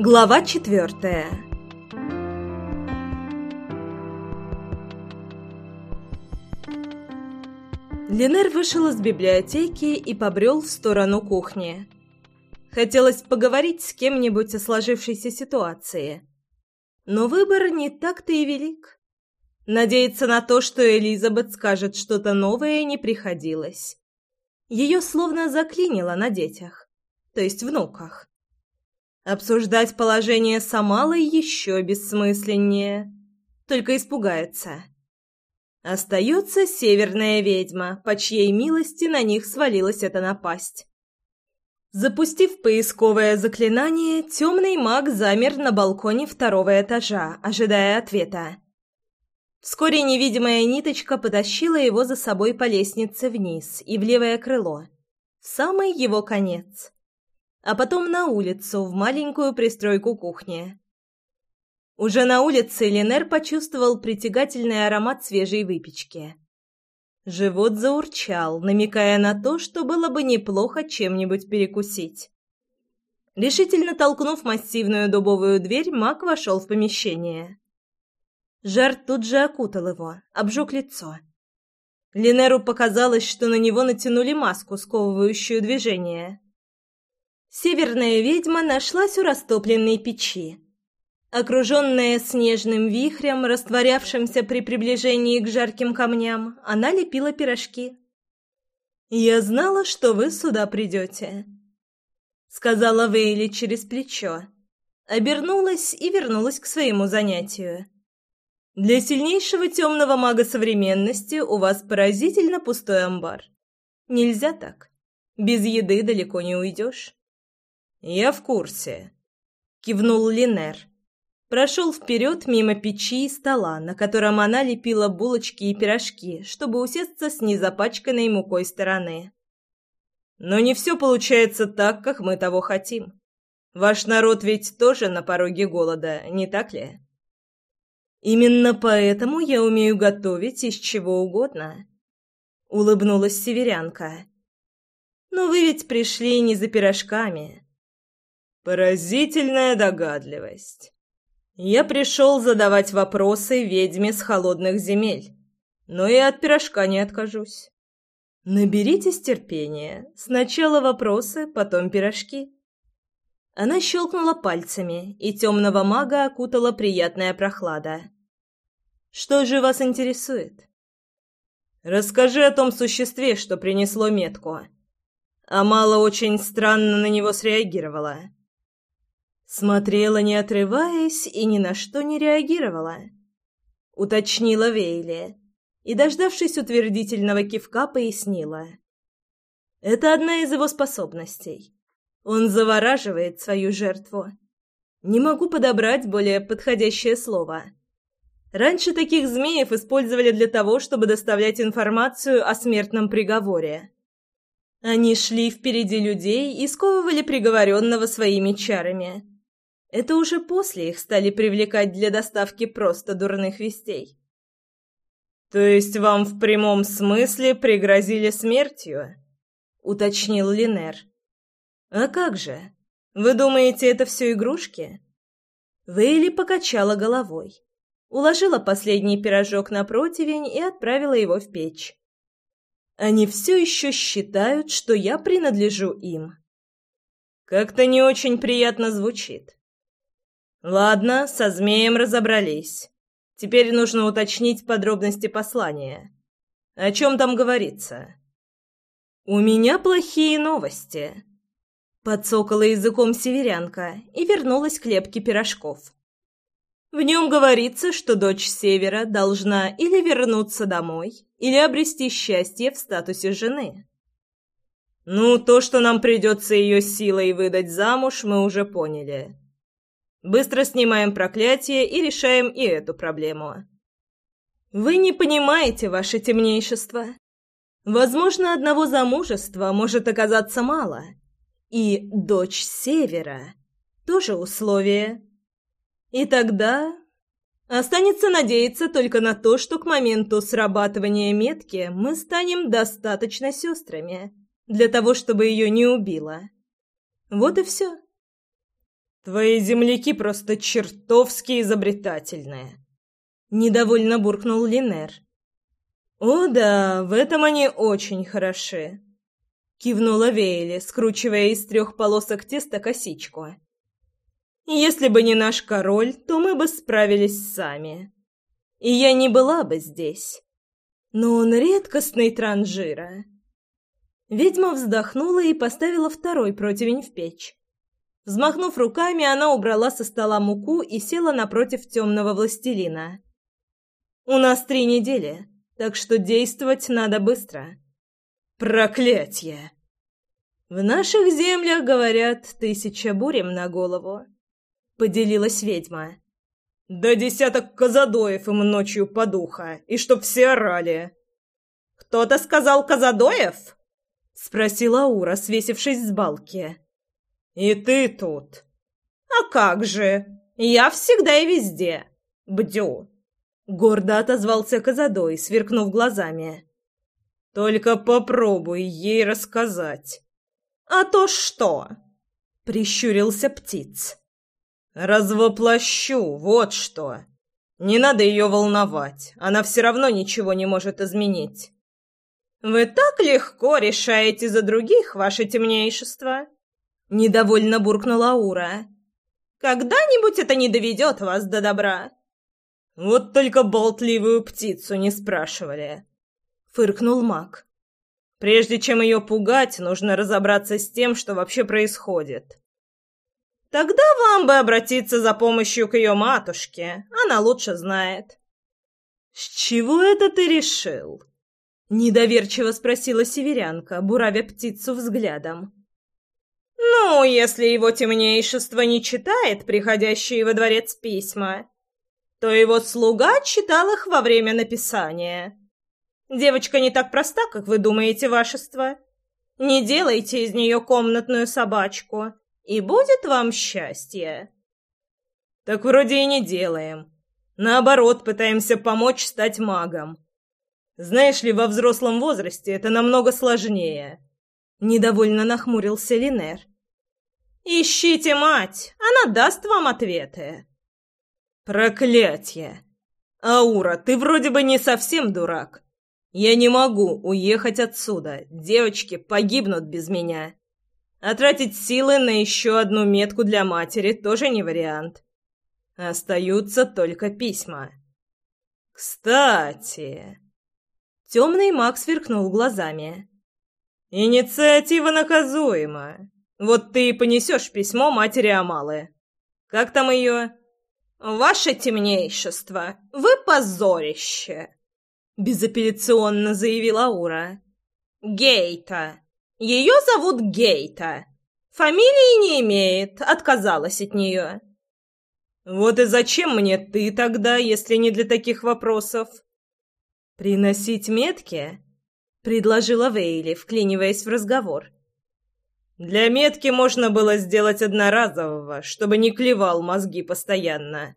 Глава четвертая Ленер вышел из библиотеки и побрел в сторону кухни. Хотелось поговорить с кем-нибудь о сложившейся ситуации. Но выбор не так-то и велик. Надеяться на то, что Элизабет скажет что-то новое, не приходилось. Ее словно заклинило на детях, то есть внуках. Обсуждать положение с Амалой еще бессмысленнее. Только испугается. Остается северная ведьма, по чьей милости на них свалилась эта напасть. Запустив поисковое заклинание, темный маг замер на балконе второго этажа, ожидая ответа. Вскоре невидимая ниточка потащила его за собой по лестнице вниз и в левое крыло, в самый его конец, а потом на улицу, в маленькую пристройку кухни. Уже на улице Ленер почувствовал притягательный аромат свежей выпечки. Живот заурчал, намекая на то, что было бы неплохо чем-нибудь перекусить. Решительно толкнув массивную дубовую дверь, маг вошел в помещение. Жар тут же окутал его, обжег лицо. Линеру показалось, что на него натянули маску, сковывающую движение. Северная ведьма нашлась у растопленной печи. Окруженная снежным вихрем, растворявшимся при приближении к жарким камням, она лепила пирожки. «Я знала, что вы сюда придете», — сказала Вейли через плечо. Обернулась и вернулась к своему занятию. Для сильнейшего темного мага современности у вас поразительно пустой амбар. Нельзя так. Без еды далеко не уйдешь. Я в курсе. Кивнул Линер. Прошел вперед мимо печи и стола, на котором она лепила булочки и пирожки, чтобы усесться с незапачканной мукой стороны. Но не все получается так, как мы того хотим. Ваш народ ведь тоже на пороге голода, не так ли? Именно поэтому я умею готовить из чего угодно. Улыбнулась северянка. Но вы ведь пришли не за пирожками. Поразительная догадливость. Я пришел задавать вопросы ведьме с холодных земель, но и от пирожка не откажусь. Наберитесь терпения. Сначала вопросы, потом пирожки. Она щелкнула пальцами, и темного мага окутала приятная прохлада. «Что же вас интересует?» «Расскажи о том существе, что принесло метку». Амала очень странно на него среагировала. Смотрела, не отрываясь, и ни на что не реагировала. Уточнила Вейли и, дождавшись утвердительного кивка, пояснила. Это одна из его способностей. Он завораживает свою жертву. Не могу подобрать более подходящее слово. Раньше таких змеев использовали для того, чтобы доставлять информацию о смертном приговоре. Они шли впереди людей и сковывали приговоренного своими чарами. Это уже после их стали привлекать для доставки просто дурных вестей. «То есть вам в прямом смысле пригрозили смертью?» — уточнил Линер. «А как же? Вы думаете, это все игрушки?» Вейли покачала головой, уложила последний пирожок на противень и отправила его в печь. «Они все еще считают, что я принадлежу им». «Как-то не очень приятно звучит». «Ладно, со змеем разобрались. Теперь нужно уточнить подробности послания. О чем там говорится?» «У меня плохие новости», Подсокала языком северянка и вернулась к лепке пирожков. В нем говорится, что дочь Севера должна или вернуться домой, или обрести счастье в статусе жены. Ну, то, что нам придется ее силой выдать замуж, мы уже поняли. Быстро снимаем проклятие и решаем и эту проблему. Вы не понимаете, ваше темнейшество. Возможно, одного замужества может оказаться мало — и дочь Севера — тоже условие. И тогда останется надеяться только на то, что к моменту срабатывания метки мы станем достаточно сестрами для того, чтобы ее не убило. Вот и все. Твои земляки просто чертовски изобретательные. Недовольно буркнул Линер. О да, в этом они очень хороши. Кивнула Вейли, скручивая из трех полосок теста косичку. Если бы не наш король, то мы бы справились сами. И я не была бы здесь. Но он редкостный транжира. Ведьма вздохнула и поставила второй противень в печь. Взмахнув руками, она убрала со стола муку и села напротив темного властелина. «У нас три недели, так что действовать надо быстро». «Проклятье!» «В наших землях, говорят, тысяча бурем на голову», — поделилась ведьма. «Да десяток казадоев им ночью подуха, и чтоб все орали». «Кто-то сказал казадоев?» — спросила Ура, свесившись с балки. «И ты тут!» «А как же! Я всегда и везде! Бдю!» Гордо отозвался Казадой, сверкнув глазами. «Только попробуй ей рассказать». «А то что?» — прищурился птиц. «Развоплощу, вот что. Не надо ее волновать, она все равно ничего не может изменить». «Вы так легко решаете за других, ваше темнейшество!» Недовольно буркнула Ура. «Когда-нибудь это не доведет вас до добра». «Вот только болтливую птицу не спрашивали», — фыркнул маг. «Прежде чем ее пугать, нужно разобраться с тем, что вообще происходит». «Тогда вам бы обратиться за помощью к ее матушке, она лучше знает». «С чего это ты решил?» — недоверчиво спросила северянка, буравя птицу взглядом. «Ну, если его темнейшество не читает приходящие во дворец письма, то его слуга читал их во время написания. Девочка не так проста, как вы думаете, вашество. Не делайте из нее комнатную собачку, и будет вам счастье». «Так вроде и не делаем. Наоборот, пытаемся помочь стать магом. Знаешь ли, во взрослом возрасте это намного сложнее». Недовольно нахмурился Линер. «Ищите мать, она даст вам ответы». «Проклятье! Аура, ты вроде бы не совсем дурак. Я не могу уехать отсюда, девочки погибнут без меня. А тратить силы на еще одну метку для матери тоже не вариант. Остаются только письма. Кстати...» Темный маг сверкнул глазами. «Инициатива наказуема. Вот ты и понесешь письмо матери Амалы. Как там ее?» «Ваше темнейшество, вы позорище!» Безапелляционно заявила Аура. «Гейта. Ее зовут Гейта. Фамилии не имеет, отказалась от нее». «Вот и зачем мне ты тогда, если не для таких вопросов?» «Приносить метки?» предложила Вейли, вклиниваясь в разговор. Для метки можно было сделать одноразового, чтобы не клевал мозги постоянно.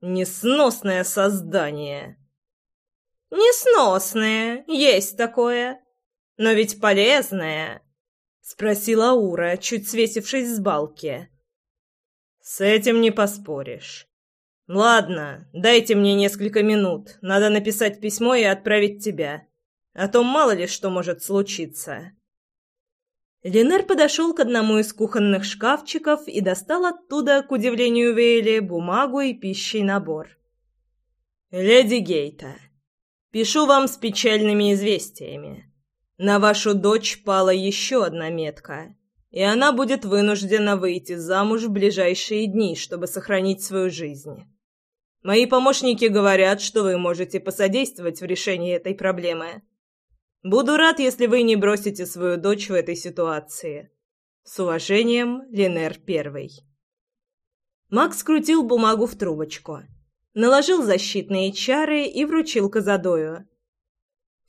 Несносное создание. Несносное, есть такое. Но ведь полезное, спросила Ура, чуть свесившись с балки. С этим не поспоришь. Ладно, дайте мне несколько минут. Надо написать письмо и отправить тебя. А то мало ли что может случиться. Ленар подошел к одному из кухонных шкафчиков и достал оттуда, к удивлению Вейли, бумагу и пищий набор. «Леди Гейта, пишу вам с печальными известиями. На вашу дочь пала еще одна метка, и она будет вынуждена выйти замуж в ближайшие дни, чтобы сохранить свою жизнь. Мои помощники говорят, что вы можете посодействовать в решении этой проблемы». Буду рад, если вы не бросите свою дочь в этой ситуации. С уважением, Линер Первый. Макс скрутил бумагу в трубочку, наложил защитные чары и вручил Казадою.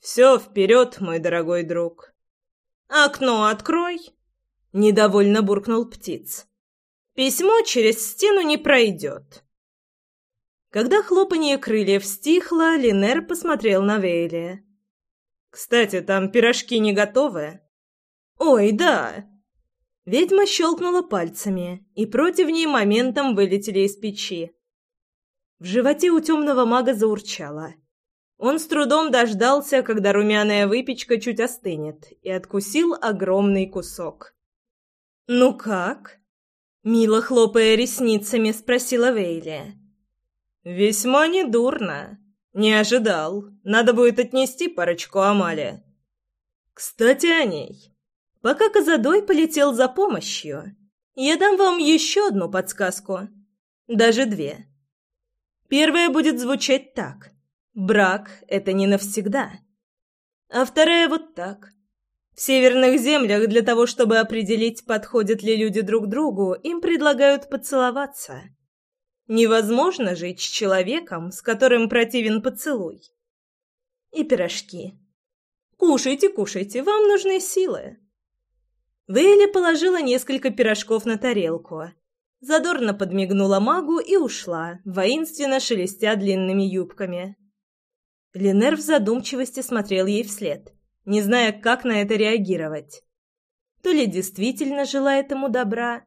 «Все, вперед, мой дорогой друг!» «Окно открой!» — недовольно буркнул птиц. «Письмо через стену не пройдет!» Когда хлопанье крыльев стихло, Линер посмотрел на Вейли. Кстати, там пирожки не готовы? Ой, да. Ведьма щелкнула пальцами, и противни моментом вылетели из печи. В животе у темного мага заурчало. Он с трудом дождался, когда румяная выпечка чуть остынет, и откусил огромный кусок. «Ну как?» — мило хлопая ресницами, спросила Вейли. «Весьма недурно. Не ожидал. Надо будет отнести парочку Амале. Кстати, о ней. Пока Казадой полетел за помощью, я дам вам еще одну подсказку. Даже две. Первая будет звучать так. Брак — это не навсегда. А вторая вот так. В северных землях для того, чтобы определить, подходят ли люди друг другу, им предлагают поцеловаться. Невозможно жить с человеком, с которым противен поцелуй. И пирожки. Кушайте, кушайте, вам нужны силы. Вейли положила несколько пирожков на тарелку. Задорно подмигнула магу и ушла, воинственно шелестя длинными юбками. Ленер в задумчивости смотрел ей вслед, не зная, как на это реагировать. То ли действительно желает ему добра,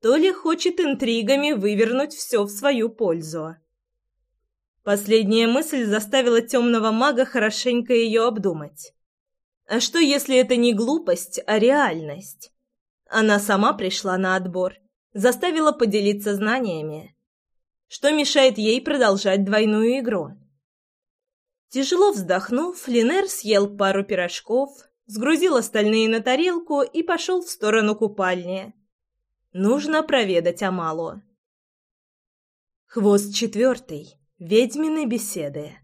то ли хочет интригами вывернуть все в свою пользу. Последняя мысль заставила темного мага хорошенько ее обдумать. А что, если это не глупость, а реальность? Она сама пришла на отбор, заставила поделиться знаниями. Что мешает ей продолжать двойную игру? Тяжело вздохнув, Линер съел пару пирожков, сгрузил остальные на тарелку и пошел в сторону купальни. Нужно проведать Амалу. Хвост четвертый. Ведьмины беседы.